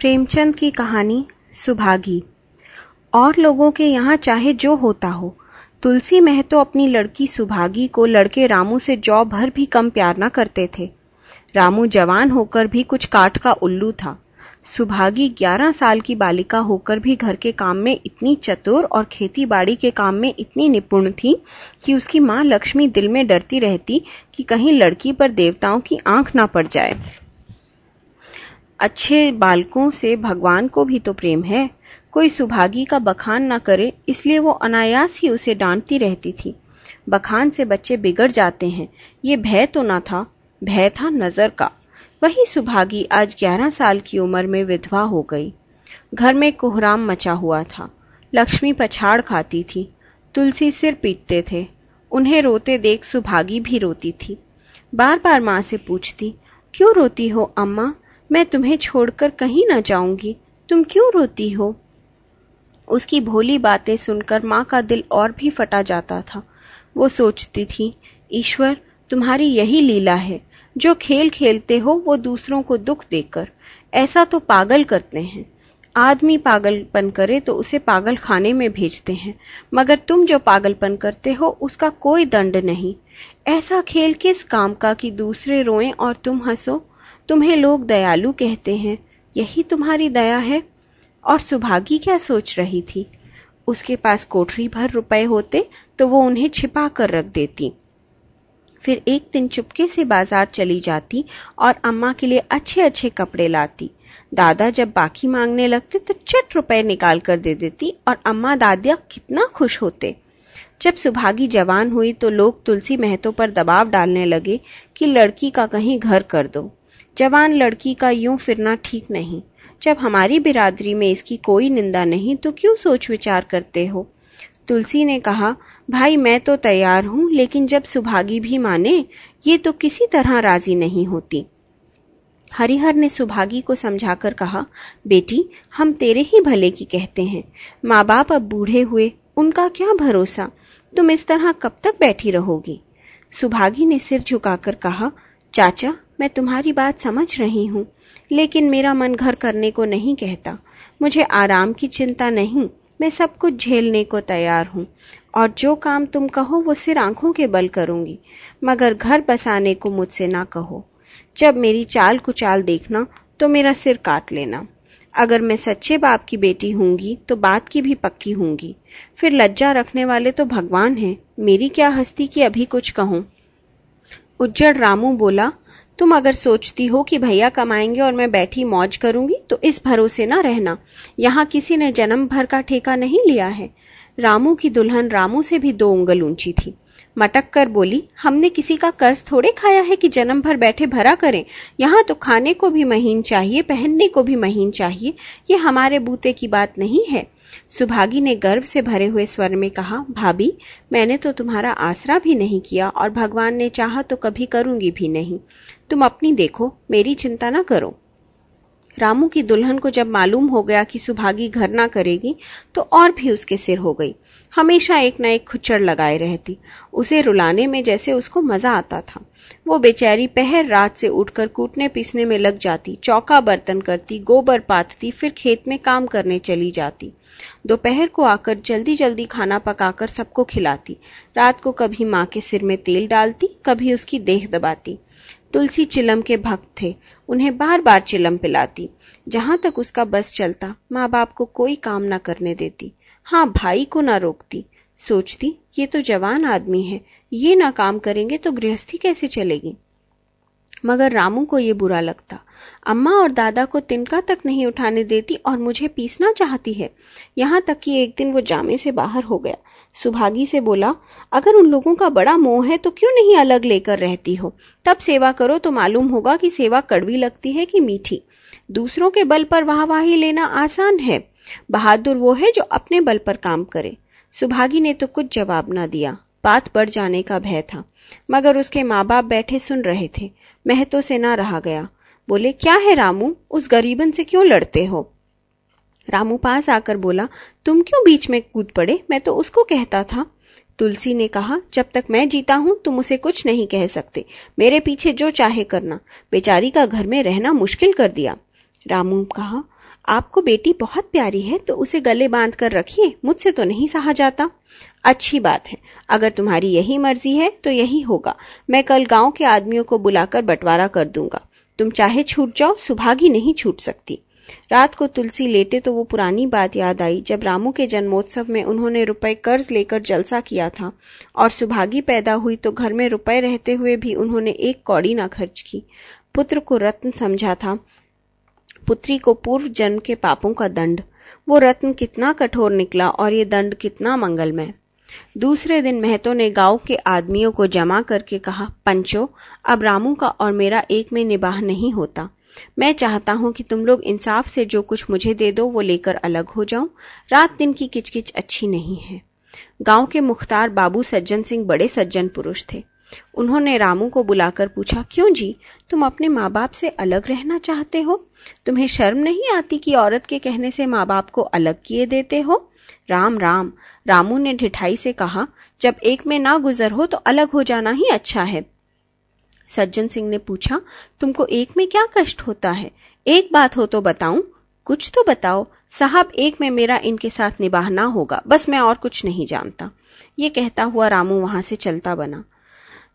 प्रेमचंद की कहानी सुभागी। और लोगों के यहाँ चाहे जो होता हो, तुलसी महतो अपनी लड़की सुभागी को लड़के रामू से जौ भर भी कम प्यार न करते थे। रामू जवान होकर भी कुछ काठ का उल्लू था। सुभागी ग्यारह साल की बालिका होकर भी घर के काम में इतनी चतुर और खेती बाड़ी के काम में इतनी निपुण थी कि उसकी माँ लक्ष्मी दिल में डरती रहती कि कहीं लड़की पर देवताओं की आँख ना पड़ जाए। अच्छे बालकों से भगवान को भी तो प्रेम है। कोई सुभागी का बखान न करे, इसलिए वो अनायास ही उसे डांटती रहती थी। बखान से बच्चे बिगड़ जाते हैं। ये भय तो न था, भय था नज़र का। वही सुभागी आज ग्यारह साल की उम्र में विधवा हो गई। घर में कोहराम मचा हुआ था। लक्ष्मी पछाड़ खाती थी। तुलसी सिर पीटते थे। उन्हें रोते देख सुभागी भी रोती थी। बार बार माँ से पूछती, क्यों रोती हो अम्मा? मैं तुम्हें छोड़कर कहीं ना जाऊँगी। तुम क्यों रोती हो? उसकी भोली बातें सुनकर माँ का दिल और भी फटा जाता था। वो सोचती थी, ईश्वर, तुम्हारी यही लीला है। जो खेल खेलते हो, वो दूसरों को दुख देकर। ऐसा तो पागल करते हैं। आदमी पागलपन करे तो उसे पागल खाने में भेजते हैं। मगर तुम जो पागलपन करते हो, उसका कोई दंड नहीं। ऐसा खेल किस काम का कि दूसरे रोएँ और तुम हंसो? तुम्हें लोग दयालु कहते हैं, यही तुम्हारी दया है? और सुभागी क्या सोच रही थी? उसके पास कोठरी भर रुपए होते तो वो उन्हें छिपा कर रख देती। फिर एक दिन चुपके से बाज़ार चली जाती और अम्मा के लिए अच्छे अच्छे कपड़े लाती। दादा जब बाकी मांगने लगते तो चट रुपए निकाल कर दे देती और अम्मा दादिया कितना खुश होते। जब सुभागी जवान हुई तो लोग तुलसी महतो पर दबाव डालने लगे कि लड़की का कहीं घर कर दो। जवान लड़की का यूँ फिरना ठीक नहीं। जब हमारी बिरादरी में इसकी कोई निंदा नहीं तो क्यों सोच विचार करते हो? तुलसी ने कहा, भाई, मैं तो तैयार हूँ, लेकिन जब सुभागी भी माने, ये तो किसी तरह राज़ी नहीं होती। हरिहर ने सुभागी को समझाकर कहा, बेटी, हम तेरे ही भले की कहते हैं। माँ बाप अब बूढ़े हुए, उनका क्या भरोसा? तुम इस तरह कब तक बैठी रहोगी? सुभागी ने सिर झुकाकर कहा, चाचा मैं तुम्हारी बात समझ रही हूँ, लेकिन मेरा मन घर करने को नहीं कहता। मुझे आराम की चिंता नहीं, मैं सब कुछ झेलने को तैयार हूँ, और जो काम तुम कहो वो सिर आँखों के बल करूँगी, मगर घर बसाने को मुझसे ना कहो। जब मेरी चाल कुचाल देखना तो मेरा सिर काट लेना। अगर मैं सच्चे बाप की बेटी होंगी तो बात की भी पक्की होंगी। फिर लज्जा रखने वाले तो भगवान हैं, मेरी क्या हस्ती की अभी कुछ कहूँ? उज्जड़ रामू बोला तुम अगर सोचती हो कि भैया कमाएँगे और मैं बैठी मौज करूँगी तो इस भरोसे ना रहना। यहाँ किसी ने जन्म भर का ठेका नहीं लिया है। रामू की दुल्हन रामू से भी दो उंगल ऊँची थी। मटक कर बोली, हमने किसी का कर्ज थोड़े खाया है कि जन्म भर बैठे भरा करें? यहाँ तो खाने को भी महीन चाहिए, पहनने को भी महीन चाहिए। ये हमारे बूते की बात नहीं है। सुभागी ने गर्व से भरे हुए स्वर में कहा, भाभी, मैंने तो तुम्हारा आसरा भी नहीं किया और भगवान ने चाहा तो कभी करूँगी भी नहीं। तुम अपनी देखो, मेरी चिंता ना करो। रामू की दुल्हन को जब मालूम हो गया कि सुभागी घर ना करेगी तो और भी उसके सिर हो गई। हमेशा एक न एक खुच्चड़ लगाए रहती। उसे रुलाने में जैसे उसको मज़ा आता था। वो बेचारी पहर रात से उठकर कूटने पीसने में लग जाती, चौका बर्तन करती, गोबर पाथती फिर खेत में काम करने चली जाती। दोपहर को आकर जल्दी जल्दी खाना पकाकर सबको खिलाती। रात को कभी माँ के सिर में तेल डालती, कभी उसकी देह दबाती। तुलसी चिलम के भक्त थे। उन्हें बार बार चिलम पिलाती। जहाँ तक उसका बस चलता माँ बाप को कोई काम ना करने देती। हाँ भाई को ना रोकती। सोचती, ये तो जवान आदमी है। ये ना काम करेंगे तो गृहस्थी कैसे चलेगी? मगर रामू को ये बुरा लगता। अम्मा और दादा को तिनका तक नहीं उठाने देती और मुझे पीसना चाहती है। यहाँ तक कि एक दिन वो जामे से बाहर हो गया। सुभागी से बोला, अगर उन लोगों का बड़ा मोह है तो क्यों नहीं अलग लेकर रहती हो? तब सेवा करो तो मालूम होगा कि सेवा कड़वी लगती है कि मीठी। दूसरों के बल पर वाहवाही लेना आसान है। बहादुर वो है जो अपने बल पर काम करे। सुभागी ने तो कुछ जवाब ना दिया। बात बढ़ जाने का भय था। मगर उसके माँ बाप बैठे सुन रहे थे। महतो से ना रहा गया। बोले, क्या है रामू? उस गरीबन से क्यों लड़ते हो? रामू पास आकर बोला, तुम क्यों बीच में कूद पड़े? मैं तो उसको कहता था। तुलसी ने कहा, जब तक मैं जीता हूँ, तुम उसे कुछ नहीं कह सकते। मेरे पीछे जो चाहे करना। बेचारी का घर में रहना मुश्किल कर दिया। रामू कहा, आपको बेटी बहुत प्यारी है तो उसे गले बाँध कर रखिए, मुझसे तो नहीं सहा जाता। अच्छी बात है, अगर तुम्हारी यही मर्ज़ी है तो यही होगा। मैं कल गाँव के आदमियों को बुलाकर बंटवारा कर दूँगा। तुम चाहे छूट जाओ, सुभागी नहीं छूट सकती। रात को तुलसी लेटे तो वो पुरानी बात याद आई, जब रामू के जन्मोत्सव में उन्होंने रुपए कर्ज लेकर जलसा किया था और सुभागी पैदा हुई तो घर में रुपए रहते हुए भी उन्होंने एक कौड़ी ना खर्च की। पुत्र को रत्न समझा था, पुत्री को पूर्व जन्म के पापों का दंड। वो रत्न कितना कठोर निकला और ये दंड कितना मंगलमय। दूसरे दिन महतो ने गाँव के आदमियों को जमा करके कहा, पंचो, अब रामू का और मेरा एक में निबाह नहीं होता। मैं चाहता हूँ कि तुम लोग इंसाफ से जो कुछ मुझे दे दो, वो लेकर अलग हो जाऊँ। रात दिन की किचकिच अच्छी नहीं है। गाँव के मुख्तार बाबू सज्जन सिंह बड़े सज्जन पुरुष थे। उन्होंने रामू को बुलाकर पूछा, क्यों जी? तुम अपने माँ बाप से अलग रहना चाहते हो? तुम्हें शर्म नहीं आती कि औरत के कहने से माँ बाप को अलग किए देते हो? राम राम। रामू ने ढिठाई से कहा, जब एक में ना गुजर हो तो अलग हो जाना ही अच्छा है। सज्जन सिंह ने पूछा, तुमको एक में क्या कष्ट होता है? एक बात हो तो बताऊँ। कुछ तो बताओ। साहब, एक में मेरा इनके साथ निभाना होगा। बस मैं और कुछ नहीं जानता। ये कहता हुआ रामू वहाँ से चलता बना।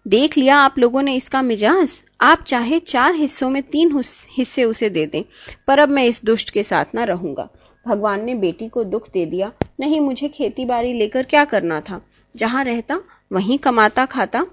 देख लिया आप लोगों ने इसका मिजाज। आप चाहे चार हिस्सों में तीन हिस्से उसे दे दें, पर अब मैं इस दुष्ट के साथ ना रहूँगा। भगवान ने बेटी को दुख दे दिया। नहीं, मुझे खेती बाड़ी लेकर क्या करना था? जहाँ रहता, वहीं कमाता खाता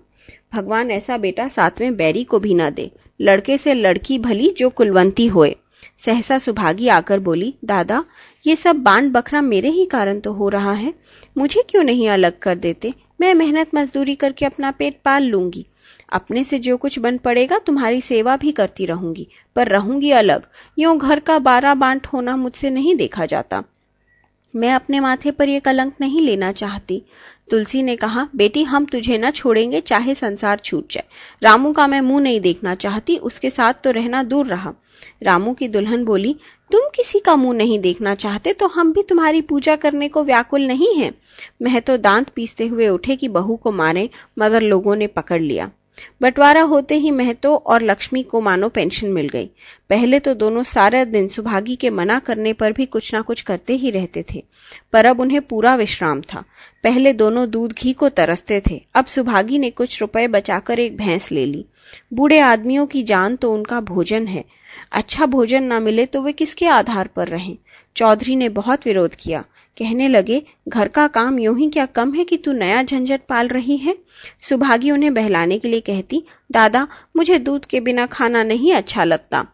भगवान ऐसा बेटा सातवें बैरी को भी ना दे। लड़के से लड़की भली जो कुलवंती होए। सहसा सुभागी आकर बोली, दादा, ये सब बांड बखरा मेरे ही कारण तो हो रहा है। मुझे क्यों नहीं अलग कर देते? मैं मेहनत मजदूरी करके अपना पेट पाल लूँगी। अपने से जो कुछ बन पड़ेगा, तुम्हारी सेवा भी करती रहूँगी, पर रहूँगी अलग। यूँ घर का बारह बांट होना मुझसे नहीं देखा जाता। मैं अपने माथे पर यह कलंक नहीं लेना चाहती। तुलसी ने कहा, बेटी, हम तुझे न छोड़ेंगे, चाहे संसार छूट जाए। रामू का मैं मुँह नहीं देखना चाहती, उसके साथ तो रहना दूर रहा। रामू की दुल्हन बोली, तुम किसी का मुँह नहीं देखना चाहते तो हम भी तुम्हारी पूजा करने को व्याकुल नहीं है। मैं तो दांत पीसते हुए उठे कि बहू को मारे, मगर लोगों ने पकड़ लिया। बंटवारा होते ही महतो और लक्ष्मी को मानो पेंशन मिल गई। पहले तो दोनों सारा दिन सुभागी के मना करने पर भी कुछ ना कुछ करते ही रहते थे, पर अब उन्हें पूरा विश्राम था। पहले दोनों दूध घी को तरसते थे, अब सुभागी ने कुछ रुपए बचाकर एक भैंस ले ली। बूढ़े आदमियों की जान तो उनका भोजन है। अच्छा भोजन न मिले तो वे किसके आधार पर रहें? चौधरी ने बहुत विरोध किया। कहने लगे, घर का काम यूँ ही क्या कम है कि तू नया झंझट पाल रही है? सुभागी उन्हें बहलाने के लिए कहती, दादा, मुझे दूध के बिना खाना नहीं अच्छा लगता.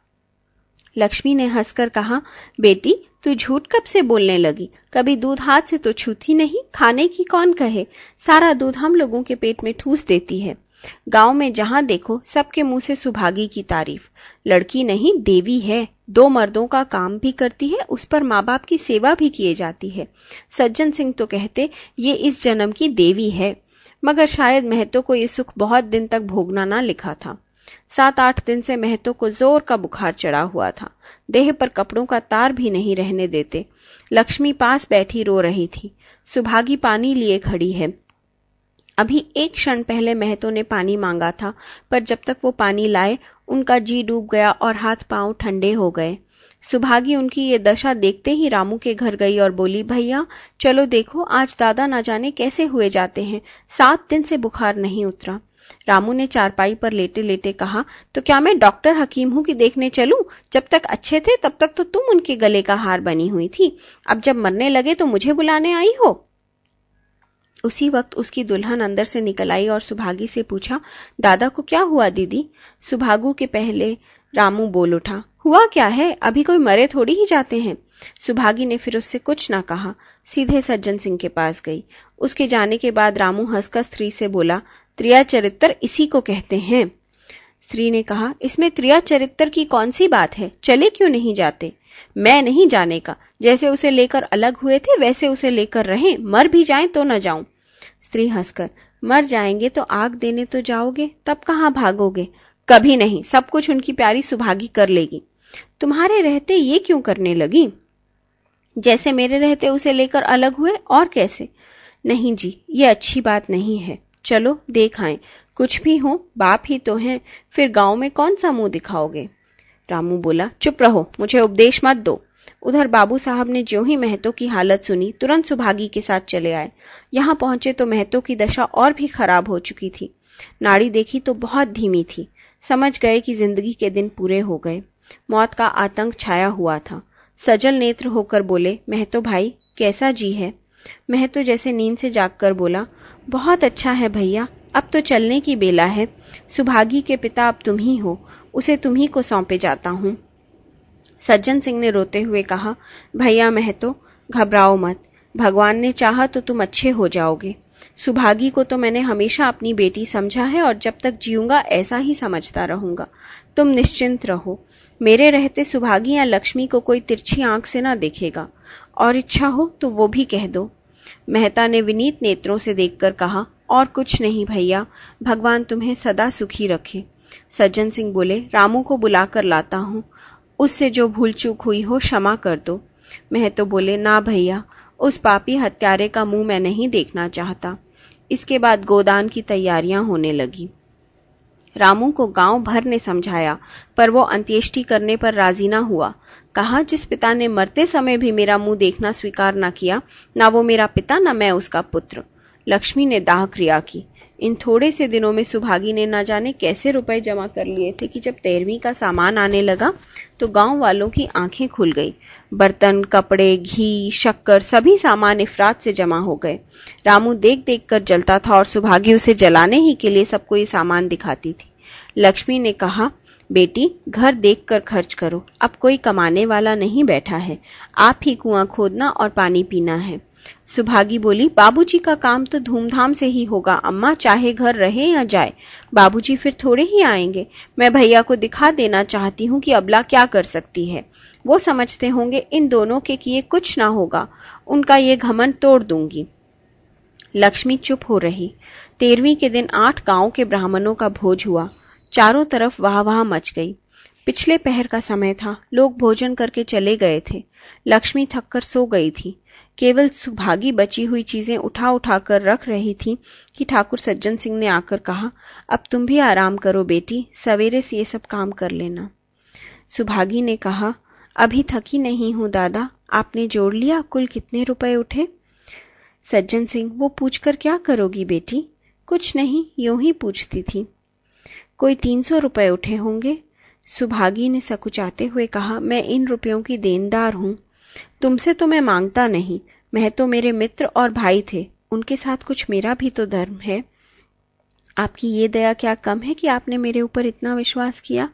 लक्ष्मी ने हंसकर कहा, बेटी, तू झूठ कब से बोलने लगी? कभी दूध हाथ से तो छूती नहीं? खाने की कौन कहे? सारा दूध हम लोगों के पेट में ठूस देती है। गाँव में जहाँ देखो, सबके मुँह से सुभागी की तारीफ़। लड़की नहीं, देवी है। दो मर्दों का काम भी करती है, उस पर माँ बाप की सेवा भी किए जाती है। सज्जन सिंह तो कहते, ये इस जन्म की देवी है। मगर शायद महतो को ये सुख बहुत दिन तक भोगना ना लिखा था। सात आठ दिन से महतो को ज़ोर का बुखार चढ़ा हुआ था। देह पर कपड़ों का तार भी नहीं रहने देते। लक्ष्मी पास बैठी रो रही थी। सुभागी पानी लिए खड़ी है। अभी एक क्षण पहले महतो ने पानी मांगा था, पर जब तक वो पानी लाए उनका जी डूब गया और हाथ पाँव ठंडे हो गए। सुभागी उनकी ये दशा देखते ही रामू के घर गई और बोली, भैया, चलो देखो, आज दादा ना जाने कैसे हुए जाते हैं। सात दिन से बुखार नहीं उतरा। रामू ने चारपाई पर लेटे लेटे कहा तो क्या मैं डॉक्टर हकीम हूँ कि देखने चलूँ? जब तक अच्छे थे, तब तक तो तुम उनके गले का हार बनी हुई थी। अब जब मरने लगे तो मुझे बुलाने आई हो? उसी वक्त उसकी दुल्हन अंदर से निकल आई और सुभागी से पूछा, दादा को क्या हुआ दीदी? सुभागू के पहले रामू बोल उठा, हुआ क्या है? अभी कोई मरे थोड़ी ही जाते हैं। सुभागी ने फिर उससे कुछ ना कहा, सीधे सज्जन सिंह के पास गई। उसके जाने के बाद रामू हंसकर स्त्री से बोला, त्रिया चरित्र इसी को कहते हैं। स्त्री ने कहा, इसमें त्रिया चरित्र की कौन सी बात है? चले क्यों नहीं जाते? मैं नहीं जाने का। जैसे उसे लेकर अलग हुए थे, वैसे उसे लेकर रहे। मर भी जाए तो न जाऊँ। स्त्री हंसकर, मर जाएँगे तो आग देने तो जाओगे, तब कहाँ भागोगे? कभी नहीं, सब कुछ उनकी प्यारी सुभागी कर लेगी। तुम्हारे रहते ये क्यों करने लगी? जैसे मेरे रहते उसे लेकर अलग हुए, और कैसे? नहीं जी, ये अच्छी बात नहीं है। चलो, देख आए। कुछ भी हो, बाप ही तो हैं, फिर गाँव में कौन सा मुँह दिखाओगे? रामू बोला, चुप रहो, मुझे उपदेश मत दो। उधर बाबू साहब ने ज्यों ही महतो की हालत सुनी, तुरंत सुभागी के साथ चले आए। यहाँ पहुँचे तो महतो की दशा और भी खराब हो चुकी थी। नाड़ी देखी तो बहुत धीमी थी। समझ गए कि ज़िंदगी के दिन पूरे हो गए। मौत का आतंक छाया हुआ था। सजल नेत्र होकर बोले, महतो भाई, कैसा जी है? महतो जैसे नींद से जागकर बोला, बहुत अच्छा है भैया, अब तो चलने की बेला है। सुभागी के पिता अब तुम ही हो, उसे तुम्ही को सौंपे जाता हूँ। सज्जन सिंह ने रोते हुए कहा, भैया महतो घबराओ मत। भगवान ने चाहा तो तुम अच्छे हो जाओगे। सुभागी को तो मैंने हमेशा अपनी बेटी समझा है और जब तक जीऊँगा ऐसा ही समझता रहूँगा। तुम निश्चिंत रहो। मेरे रहते सुभागी या लक्ष्मी को कोई तिरछी आँख से ना देखेगा। और इच्छा हो तो वो भी कह दो। मेहता ने विनीत नेत्रों से देखकर कहा, और कुछ नहीं भैया, भगवान तुम्हें सदा सुखी रखे। सज्जन सिंह बोले, रामू को बुलाकर लाता हूँ। उससे जो भूल चूक हुई हो क्षमा कर दो। महतो बोले, ना भैया, उस पापी हत्यारे का मुँह मैं नहीं देखना चाहता। इसके बाद गोदान की तैयारियाँ होने लगी। रामू को गाँव भर ने समझाया, पर वो अंत्येष्टि करने पर राज़ी ना हुआ। कहा, जिस पिता ने मरते समय भी मेरा मुँह देखना स्वीकार न किया, ना वो मेरा पिता, न मैं उसका पुत्र। लक्ष्मी ने दाह क्रिया की। इन थोड़े से दिनों में सुभागी ने ना जाने कैसे रुपए जमा कर लिए थे कि जब तेरहवीं का सामान आने लगा तो गाँव वालों की आँखें खुल गई। बर्तन, कपड़े, घी, शक्कर, सभी सामान इफरात से जमा हो गए। रामू देख देख कर जलता था और सुभागी उसे जलाने ही के लिए सबको ये सामान दिखाती थी। लक्ष्मी ने कहा, बेटी, घर देख कर खर्च करो। अब कोई कमाने वाला नहीं बैठा है। आप ही कुआँ खोदना और पानी पीना है। सुभागी बोली, बाबूजी का काम तो धूमधाम से ही होगा। अम्मा, चाहे घर रहे या जाए, बाबूजी फिर थोड़े ही आएँगे। मैं भैया को दिखा देना चाहती हूँ कि अबला क्या कर सकती है। वो समझते होंगे, इन दोनों के किए कुछ ना होगा। उनका ये घमंड तोड़ दूँगी। लक्ष्मी चुप हो रही। तेरहवीं के दिन आठ गाँव के ब्राह्मणों का भोज हुआ। चारों तरफ़ वाह वाह मच गई। पिछले पहर का समय था। लोग भोजन करके चले गए थे। लक्ष्मी थककर सो गई थी। केवल सुभागी बची हुई चीज़ें उठा उठा कर रख रही थी कि ठाकुर सज्जन सिंह ने आकर कहा, अब तुम भी आराम करो बेटी, सवेरे से ये सब काम कर लेना। सुभागी ने कहा, अभी थकी नहीं हूँ दादा, आपने जोड़ लिया, कुल कितने रुपए उठे? सज्जन सिंह, वो पूछकर क्या करोगी बेटी? कुछ नहीं, यूँ ही पूछती थी। कोई तीन सौ रुपए उठे होंगे? सुभागी ने सकुचाते हुए कहा, मैं इन रुपयों की देनदार हूँ तुमसे तो मैं माँगता नहीं, मैं तो मेरे मित्र और भाई थे, उनके साथ कुछ मेरा भी तो धर्म है। आपकी ये दया क्या कम है कि आपने मेरे ऊपर इतना विश्वास किया?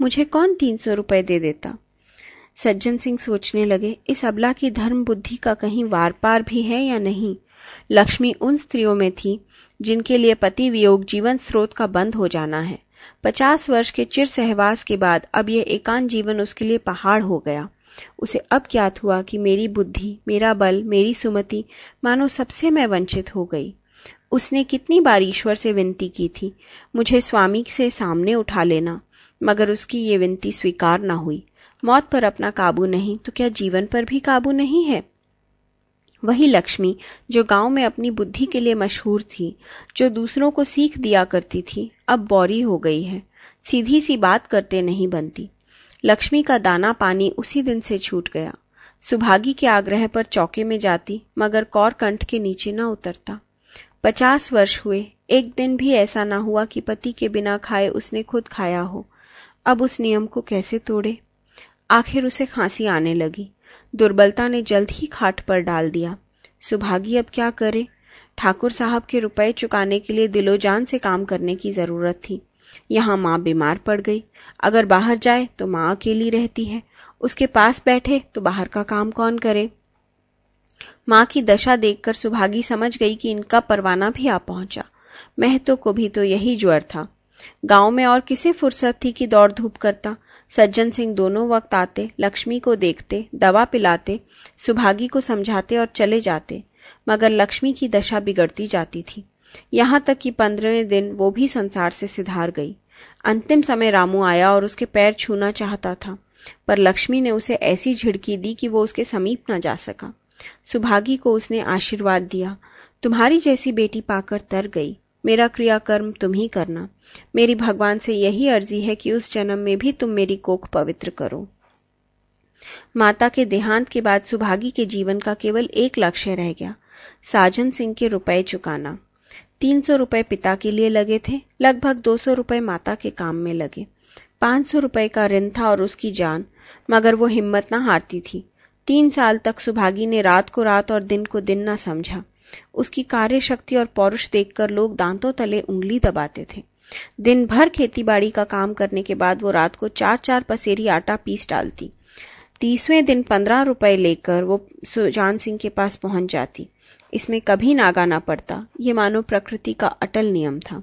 मुझे कौन तीन सौ रुपए दे देता? सज्जन सिंह सोचने लगे, इस अबला की धर्म बुद्धि का कहीं वार पार भी है या नहीं? लक्ष्मी उन स्त्रियों में थी, जिनके लिए पति वियोग जीवन स्रोत का बंद हो जाना है। पचास वर्ष के चिर सहवास के बाद अब यह एकांत जीवन उसके लिए पहाड़ हो गया। उसे अब ज्ञात हुआ कि मेरी बुद्धि, मेरा बल, मेरी सुमति, मानो सबसे मैं वंचित हो गई। उसने कितनी बार ईश्वर से विनती की थी, मुझे स्वामी से सामने उठा लेना, मगर उसकी ये विनती स्वीकार न हुई। मौत पर अपना काबू नहीं तो क्या जीवन पर भी काबू नहीं है? वही लक्ष्मी, जो गाँव में अपनी बुद्धि के लिए मशहूर थी, जो दूसरों को सीख दिया करती थी, अब बौरी हो गई है। सीधी सी बात करते नहीं बनती। लक्ष्मी का दाना पानी उसी दिन से छूट गया। सुभागी के आग्रह पर चौके में जाती, मगर कौर कंठ के नीचे न उतरता। पचास वर्ष हुए, एक दिन भी ऐसा ना हुआ कि पति के बिना खाए उसने खुद खाया हो। अब उस नियम को कैसे तोड़े? आखिर उसे खांसी आने लगी। दुर्बलता ने जल्द ही खाट पर डाल दिया। सुभागी अब क्या करे? ठाकुर साहब के रुपए चुकाने के लिए दिलोजान से काम करने की ज़रूरत थी। यहाँ माँ बीमार पड़ गई। अगर बाहर जाए तो माँ अकेली रहती है। उसके पास बैठे तो बाहर का काम कौन करे? माँ की दशा देखकर सुभागी समझ गई कि इनका परवाना भी आ पहुँचा। महतो को भी तो यही ज्वर था। गाँव में और किसे फुर्सत थी कि दौड़ धूप करता? सज्जन सिंह दोनों वक्त आते, लक्ष्मी को देखते, दवा पिलाते, सुभागी को समझाते और चले जाते, मगर लक्ष्मी की दशा बिगड़ती जाती थी। यहाँ तक कि पंद्रहवें दिन वो भी संसार से सिधार गई। अंतिम समय रामू आया और उसके पैर छूना चाहता था, पर लक्ष्मी ने उसे ऐसी झिड़की दी कि वो उसके समीप न जा सका। सुभागी को उसने आशीर्वाद दिया, तुम्हारी जैसी बेटी पाकर तर गई। मेरा क्रियाकर्म तुम ही करना। मेरी भगवान से यही अर्जी है कि उस जन्म में भी तुम मेरी कोख पवित्र करो। माता के देहांत के बाद सुभागी के जीवन का केवल एक लक्ष्य रह गया, साजन सिंह के रुपए चुकाना। तीन सौ रुपए पिता के लिए लगे थे, लगभग दो सौ रुपए माता के काम में लगे। पाँच सौ रुपए का ऋण था और उसकी जान, मगर वो हिम्मत ना हारती थी। तीन साल तक सुभागी ने रात को रात और दिन को दिन न समझा। उसकी कार्य शक्ति और पौरुष देखकर लोग दांतों तले उंगली दबाते थे। दिन भर खेतीबाड़ी का काम करने के बाद वो रात को चार चार पसेरी आटा पीस डालती। तीसवें दिन पंद्रह रुपए लेकर वो सुजान सिंह के पास पहुँच जाती। इसमें कभी नागा ना पड़ता। ये मानो प्रकृति का अटल नियम था।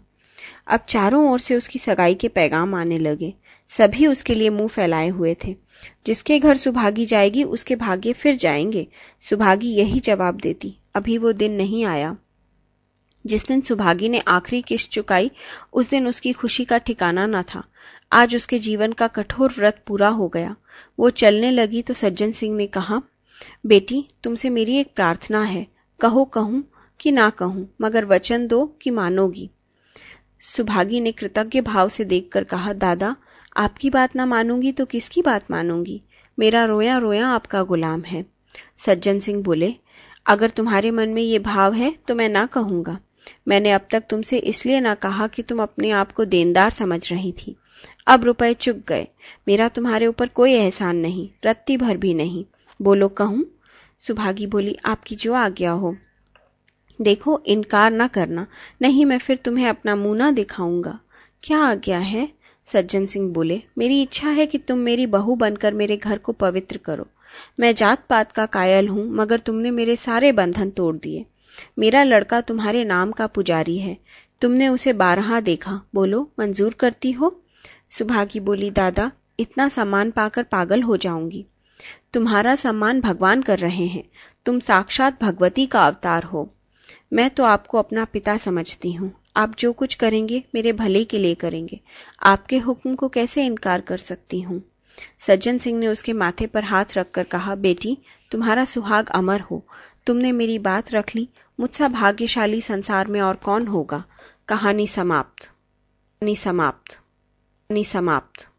अब चारों ओर से उसकी सगाई के पैगाम आने लगे। सभी उसके लिए मुँह फैलाए हुए थे। जिसके घर सुभागी जाएगी, उसके भाग्य फिर जाएँगे। सुभागी यही जवाब देती। अभी वो दिन नहीं आया। जिस दिन सुभागी ने आखिरी किश्त चुकाई, उस दिन उसकी खुशी का ठिकाना न था। आज उसके जीवन का कठोर व्रत पूरा हो गया। वो चलने लगी तो सज्जन सिंह ने कहा, बेटी, तुमसे मेरी एक प्रार्थना है। कहो कहूँ कि ना कहूँ, मगर वचन दो कि मानोगी। सुभागी ने कृतज्ञ भाव से देखकर कहा, दादा, आपकी बात ना मानूँगी तो किसकी बात मानूँगी? मेरा रोया रोया आपका गुलाम है। सज्जन सिंह बोले, अगर तुम्हारे मन में ये भाव है तो मैं ना कहूँगा। मैंने अब तक तुमसे इसलिए ना कहा कि तुम अपने आप को देनदार समझ रही थी। अब रुपए चुक गए। मेरा तुम्हारे ऊपर कोई एहसान नहीं, रत्ती भर भी नहीं। बोलो, कहूँ? सुभागी बोली, आपकी जो आज्ञा हो। देखो, इनकार ना करना, नहीं मैं फिर तुम्हें अपना मुँह ना दिखाऊँगा। क्या आज्ञा है? सज्जन सिंह बोले, मेरी इच्छा है कि तुम मेरी बहू बनकर मेरे घर को पवित्र करो। मैं जात पात का कायल हूँ, मगर तुमने मेरे सारे बंधन तोड़ दिए। मेरा लड़का तुम्हारे नाम का पुजारी है। तुमने उसे बारहा देखा। बोलो, मंजूर करती हो? सुभागी बोली, दादा, इतना सम्मान पाकर पागल हो जाऊँगी। तुम्हारा सम्मान भगवान कर रहे हैं। तुम साक्षात भगवती का अवतार हो। मैं तो आपको अपना पिता समझती हूँ। आप जो कुछ करेंगे, मेरे भले के लिए करेंगे। आपके हुक्म को कैसे इनकार कर सकती हूँ? सज्जन सिंह ने उसके माथे पर हाथ रखकर कहा, बेटी, तुम्हारा सुहाग अमर हो। तुमने मेरी बात रख ली। मुझसा भाग्यशाली संसार में और कौन होगा? कहानी समाप्त। कहानी समाप्त। कहानी समाप्त